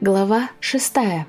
Глава шестая.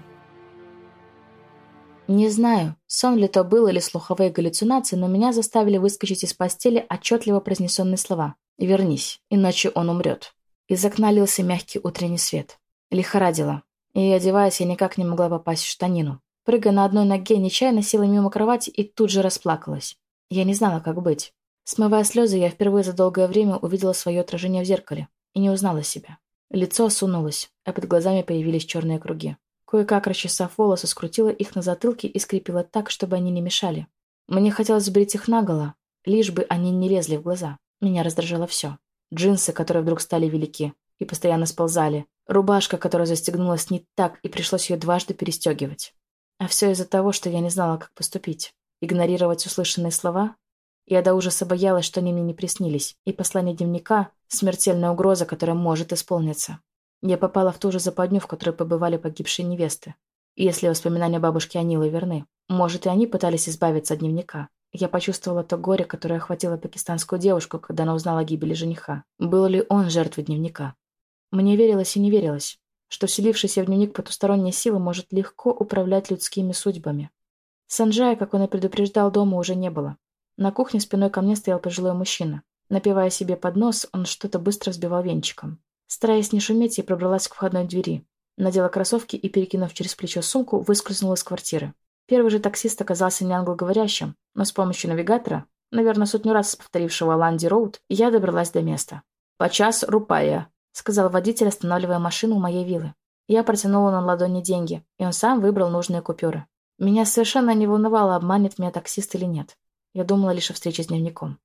Не знаю, сон ли то был или слуховые галлюцинации, но меня заставили выскочить из постели отчетливо произнесенные слова. «Вернись, иначе он умрет». Из окна лился мягкий утренний свет. Лихорадила. И, одеваясь, я никак не могла попасть в штанину. Прыгая на одной ноге, нечаянно села мимо кровати и тут же расплакалась. Я не знала, как быть. Смывая слезы, я впервые за долгое время увидела свое отражение в зеркале и не узнала себя. Лицо осунулось, а под глазами появились черные круги. Кое-как расчесав волосы, скрутила их на затылке и скрепила так, чтобы они не мешали. Мне хотелось сбрить их наголо, лишь бы они не лезли в глаза. Меня раздражало все. Джинсы, которые вдруг стали велики и постоянно сползали. Рубашка, которая застегнулась не так, и пришлось ее дважды перестегивать. А все из-за того, что я не знала, как поступить. Игнорировать услышанные слова я до ужаса боялась, что они мне не приснились, и послание дневника — смертельная угроза, которая может исполниться. Я попала в ту же западню, в которой побывали погибшие невесты. И если воспоминания бабушки Анилы верны, может, и они пытались избавиться от дневника. Я почувствовала то горе, которое охватило пакистанскую девушку, когда она узнала о гибели жениха. Был ли он жертвой дневника? Мне верилось и не верилось, что вселившийся в дневник потусторонняя сила может легко управлять людскими судьбами. Санджая, как он и предупреждал, дома уже не было. На кухне спиной ко мне стоял пожилой мужчина. Напивая себе под нос, он что-то быстро взбивал венчиком. Стараясь не шуметь, я пробралась к входной двери. Надела кроссовки и, перекинув через плечо сумку, выскользнула из квартиры. Первый же таксист оказался не англоговорящим, но с помощью навигатора, наверное, сотню раз повторившего Ланди Роуд, я добралась до места. «По час рупая», — сказал водитель, останавливая машину у моей виллы. Я протянула на ладони деньги, и он сам выбрал нужные купюры. Меня совершенно не волновало, обманет меня таксист или нет. Я думала лишь о встрече с дневником.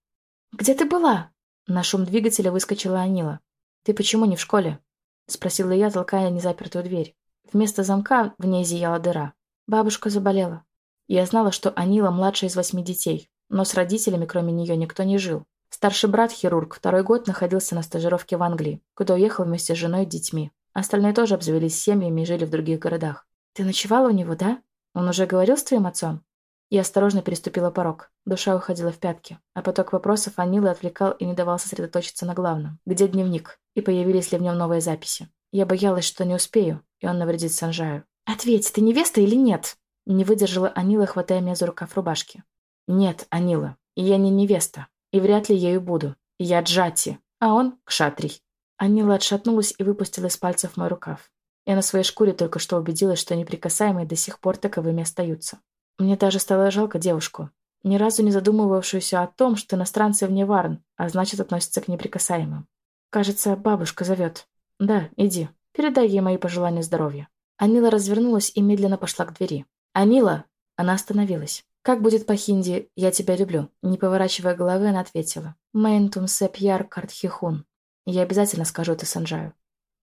«Где ты была?» На шум двигателя выскочила Анила. «Ты почему не в школе?» Спросила я, толкая незапертую дверь. Вместо замка в ней зияла дыра. Бабушка заболела. Я знала, что Анила младшая из восьми детей, но с родителями, кроме нее, никто не жил. Старший брат, хирург, второй год находился на стажировке в Англии, куда уехал вместе с женой и детьми. Остальные тоже обзавелись семьями и жили в других городах. «Ты ночевала у него, да? Он уже говорил с твоим отцом?» Я осторожно переступила порог. Душа уходила в пятки, а поток вопросов Анилы отвлекал и не давал сосредоточиться на главном. Где дневник? И появились ли в нем новые записи? Я боялась, что не успею, и он навредит Санжаю. «Ответь, ты невеста или нет?» Не выдержала Анила, хватая меня за рукав рубашки. «Нет, Анила, я не невеста, и вряд ли ею буду. Я Джати, а он Кшатрий». Анила отшатнулась и выпустила из пальцев мой рукав. Я на своей шкуре только что убедилась, что неприкасаемые до сих пор таковыми остаются. Мне даже стало жалко девушку, ни разу не задумывавшуюся о том, что иностранцы вне Варн, а значит, относятся к неприкасаемым. Кажется, бабушка зовет. Да, иди. Передай ей мои пожелания здоровья. Анила развернулась и медленно пошла к двери. «Анила!» Она остановилась. «Как будет по-хинди «Я тебя люблю»?» Не поворачивая головы, она ответила. «Мэнтум сэпьяр картхихун». «Я обязательно скажу это Санджаю.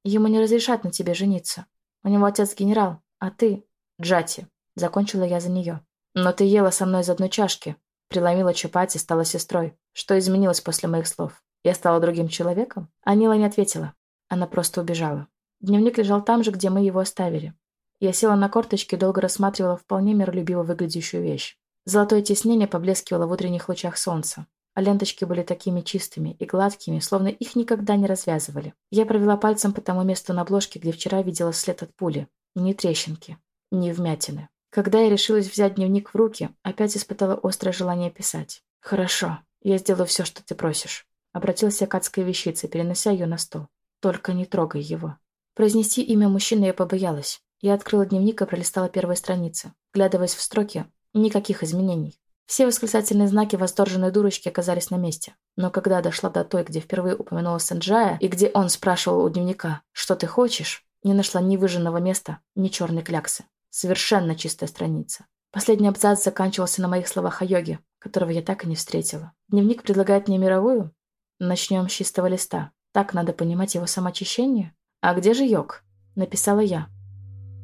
Ему не разрешат на тебе жениться. У него отец генерал, а ты — Джати. Закончила я за нее. «Но ты ела со мной из одной чашки». Приломила чапати, стала сестрой. Что изменилось после моих слов? Я стала другим человеком? Анила не ответила. Она просто убежала. Дневник лежал там же, где мы его оставили. Я села на корточки и долго рассматривала вполне миролюбиво выглядящую вещь. Золотое тиснение поблескивало в утренних лучах солнца, а ленточки были такими чистыми и гладкими, словно их никогда не развязывали. Я провела пальцем по тому месту на обложке, где вчера видела след от пули. Ни трещинки, ни вмятины. Когда я решилась взять дневник в руки, опять испытала острое желание писать. «Хорошо, я сделаю все, что ты просишь», — обратился к адской вещице, перенося ее на стол. «Только не трогай его». Произнести имя мужчины я побоялась. Я открыла дневник и пролистала первые страницы. Глядываясь в строки, никаких изменений. Все восклицательные знаки восторженной дурочки оказались на месте. Но когда дошла до той, где впервые упомянула Сэнджая, и где он спрашивал у дневника «Что ты хочешь?», не нашла ни выжженного места, ни черной кляксы. Совершенно чистая страница. Последний абзац заканчивался на моих словах о йоге, которого я так и не встретила. Дневник предлагает мне мировую? Начнем с чистого листа. Так надо понимать его самоочищение? А где же йог? Написала я.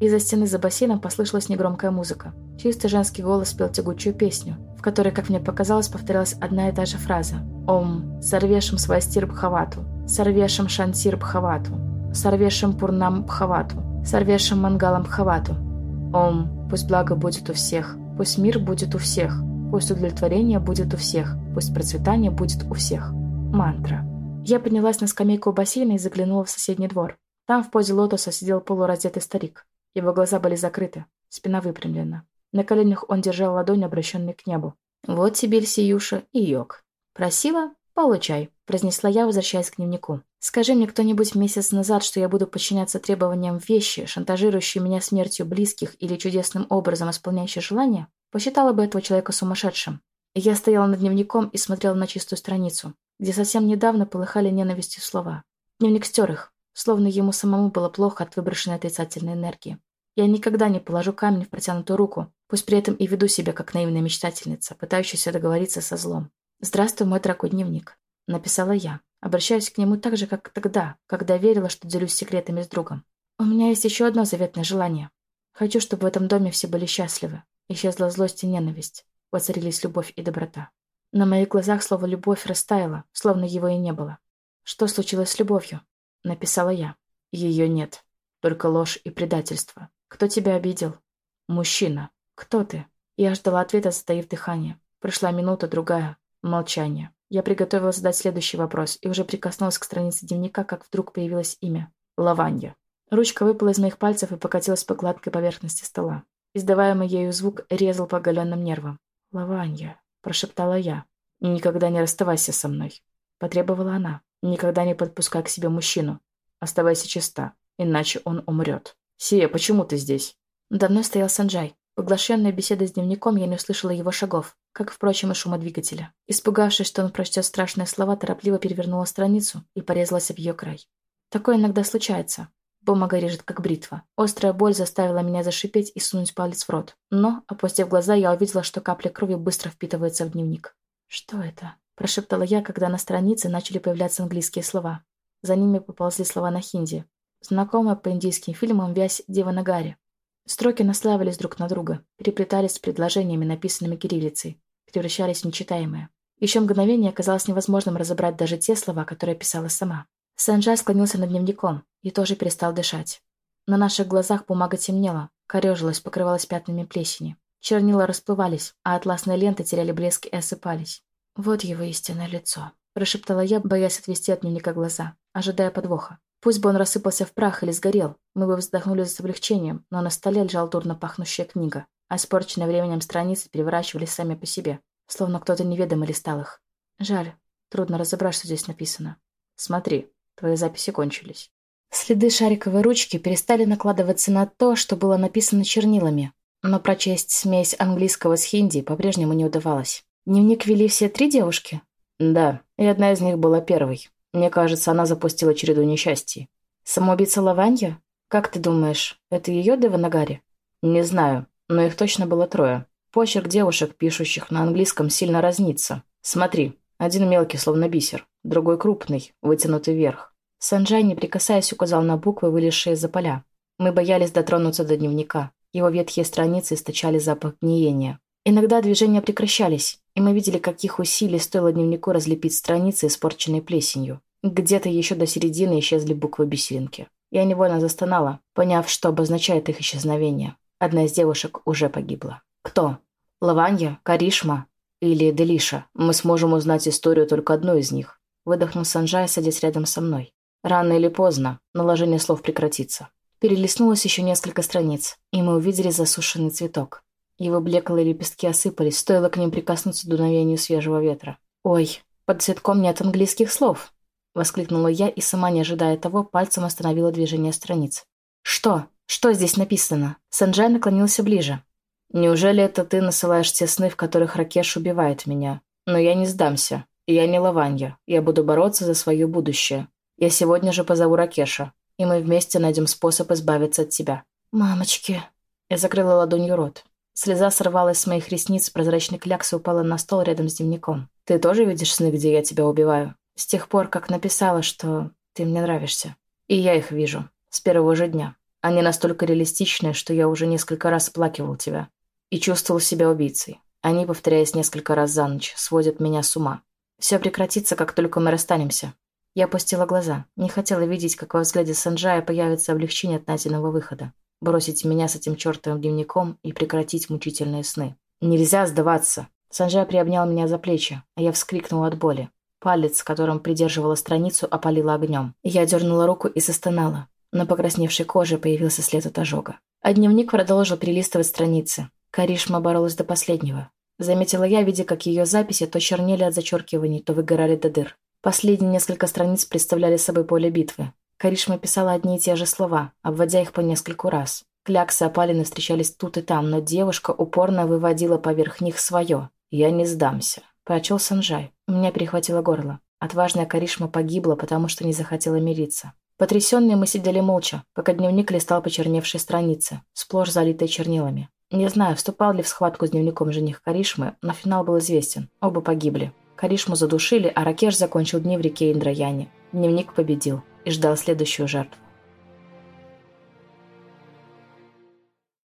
Из-за стены за бассейном послышалась негромкая музыка. Чистый женский голос пел тягучую песню, в которой, как мне показалось, повторялась одна и та же фраза. «Ом, сорвешем свастир бхавату, сорвешем шантир бхавату, сорвешем пурнам бхавату, сорвешем мангалам бхавату, Ом, пусть благо будет у всех, пусть мир будет у всех, пусть удовлетворение будет у всех, пусть процветание будет у всех. Мантра. Я поднялась на скамейку у бассейна и заглянула в соседний двор. Там в позе лотоса сидел полураздетый старик. Его глаза были закрыты, спина выпрямлена. На коленях он держал ладонь, обращенной к небу. «Вот тебе, Сиюша, и йог. Просила? Получай», – произнесла я, возвращаясь к дневнику. «Скажи мне кто-нибудь месяц назад, что я буду подчиняться требованиям вещи, шантажирующей меня смертью близких или чудесным образом исполняющей желания, посчитала бы этого человека сумасшедшим. Я стояла над дневником и смотрела на чистую страницу, где совсем недавно полыхали ненавистью слова. Дневник стер их, словно ему самому было плохо от выброшенной отрицательной энергии. Я никогда не положу камень в протянутую руку, пусть при этом и веду себя как наивная мечтательница, пытающаяся договориться со злом. «Здравствуй, мой дорогой дневник», — написала я. Обращаюсь к нему так же, как тогда, когда верила, что делюсь секретами с другом. У меня есть еще одно заветное желание. Хочу, чтобы в этом доме все были счастливы. Исчезла злость и ненависть. Воцарились любовь и доброта. На моих глазах слово «любовь» растаяло, словно его и не было. «Что случилось с любовью?» — написала я. «Ее нет. Только ложь и предательство. Кто тебя обидел?» «Мужчина. Кто ты?» Я ждала ответа, затаив дыхание. Прошла минута, другая. Молчание. Я приготовилась задать следующий вопрос и уже прикоснулась к странице дневника, как вдруг появилось имя. Лаванья. Ручка выпала из моих пальцев и покатилась по гладкой поверхности стола. Издаваемый ею звук резал по оголенным нервам. «Лаванья», — прошептала я. «Никогда не расставайся со мной», — потребовала она. «Никогда не подпускай к себе мужчину. Оставайся чиста, иначе он умрет». «Сия, почему ты здесь?» Давно стоял Санджай. Поглощенная беседой с дневником, я не услышала его шагов, как, впрочем, и шума двигателя. Испугавшись, что он прочтет страшные слова, торопливо перевернула страницу и порезалась об ее край. Такое иногда случается. Бумага режет, как бритва. Острая боль заставила меня зашипеть и сунуть палец в рот. Но, опустив глаза, я увидела, что капля крови быстро впитывается в дневник. «Что это?» – прошептала я, когда на странице начали появляться английские слова. За ними поползли слова на хинди. Знакомая по индийским фильмам вязь Дева Нагари. Строки наслаивались друг на друга, переплетались с предложениями, написанными кириллицей, превращались в нечитаемые. Еще мгновение оказалось невозможным разобрать даже те слова, которые писала сама. Санджай склонился над дневником и тоже перестал дышать. На наших глазах бумага темнела, корежилась, покрывалась пятнами плесени. Чернила расплывались, а атласные ленты теряли блеск и осыпались. «Вот его истинное лицо», – прошептала я, боясь отвести от дневника глаза, ожидая подвоха. Пусть бы он рассыпался в прах или сгорел, мы бы вздохнули с облегчением, но на столе лежала дурно пахнущая книга, а испорченные временем страницы переворачивались сами по себе, словно кто-то неведомый листал их. Жаль, трудно разобрать, что здесь написано. «Смотри», Твои записи кончились. Следы шариковой ручки перестали накладываться на то, что было написано чернилами, но прочесть смесь английского с хинди по-прежнему не удавалось. Дневник вели все три девушки? Да, и одна из них была первой. Мне кажется, она запустила череду несчастий. Самоубийца Лаванья? Как ты думаешь, это ее Деванагари? Не знаю, но их точно было трое. Почерк девушек, пишущих на английском, сильно разнится. Смотри, один мелкий, словно бисер, другой крупный, вытянутый вверх. Санджай, не прикасаясь, указал на буквы, вылезшие из-за поля. Мы боялись дотронуться до дневника. Его ветхие страницы источали запах гниения. Иногда движения прекращались, и мы видели, каких усилий стоило дневнику разлепить страницы, испорченные плесенью. Где-то еще до середины исчезли буквы бисеринки. Я невольно застонала, поняв, что обозначает их исчезновение. Одна из девушек уже погибла. Кто? Лаванья? Каришма? Или Делиша? Мы сможем узнать историю только одной из них. Выдохнул Санджай, садясь рядом со мной. Рано или поздно наложение слов прекратится. Перелистнулось еще несколько страниц, и мы увидели засушенный цветок. Его блеклые лепестки осыпались, стоило к ним прикоснуться дуновению свежего ветра. «Ой, под цветком нет английских слов!» Воскликнула я и, сама не ожидая того, пальцем остановила движение страниц. «Что? Что здесь написано?» Санджай наклонился ближе. «Неужели это ты насылаешь те сны, в которых Ракеш убивает меня? Но я не сдамся. Я не Лаванья. Я буду бороться за свое будущее. Я сегодня же позову Ракеша, и мы вместе найдем способ избавиться от тебя». «Мамочки!» Я закрыла ладонью рот. Слеза сорвалась с моих ресниц, прозрачный клякс упала на стол рядом с дневником. «Ты тоже видишь сны, где я тебя убиваю?» С тех пор, как написала, что ты мне нравишься. И я их вижу. С первого же дня. Они настолько реалистичные, что я уже несколько раз плакивал тебя. И чувствовал себя убийцей. Они, повторяясь несколько раз за ночь, сводят меня с ума. Все прекратится, как только мы расстанемся. Я опустила глаза. Не хотела видеть, как во взгляде Санджая появится облегчение от найденного выхода. Бросить меня с этим чертовым дневником и прекратить мучительные сны. «Нельзя сдаваться!» Санджай приобнял меня за плечи, а я вскрикнула от боли. Палец, которым придерживала страницу, опалила огнем. Я дернула руку и застонала. На покрасневшей коже появился след от ожога. А дневник продолжил перелистывать страницы. Каришма боролась до последнего. Заметила я, видя, как ее записи то чернели от зачеркиваний, то выгорали до дыр. Последние несколько страниц представляли собой поле битвы. Каришма писала одни и те же слова, обводя их по нескольку раз. Кляксы опалины встречались тут и там, но девушка упорно выводила поверх них свое. «Я не сдамся», – прочел Санжай. У меня перехватило горло. Отважная Каришма погибла, потому что не захотела мириться. Потрясенные мы сидели молча, пока дневник листал почерневшие страницы, сплошь залитые чернилами. Не знаю, вступал ли в схватку с дневником жених Каришмы, но финал был известен. Оба погибли. Каришму задушили, а Ракеш закончил дни в реке Индраяне. Дневник победил и ждал следующую жертву.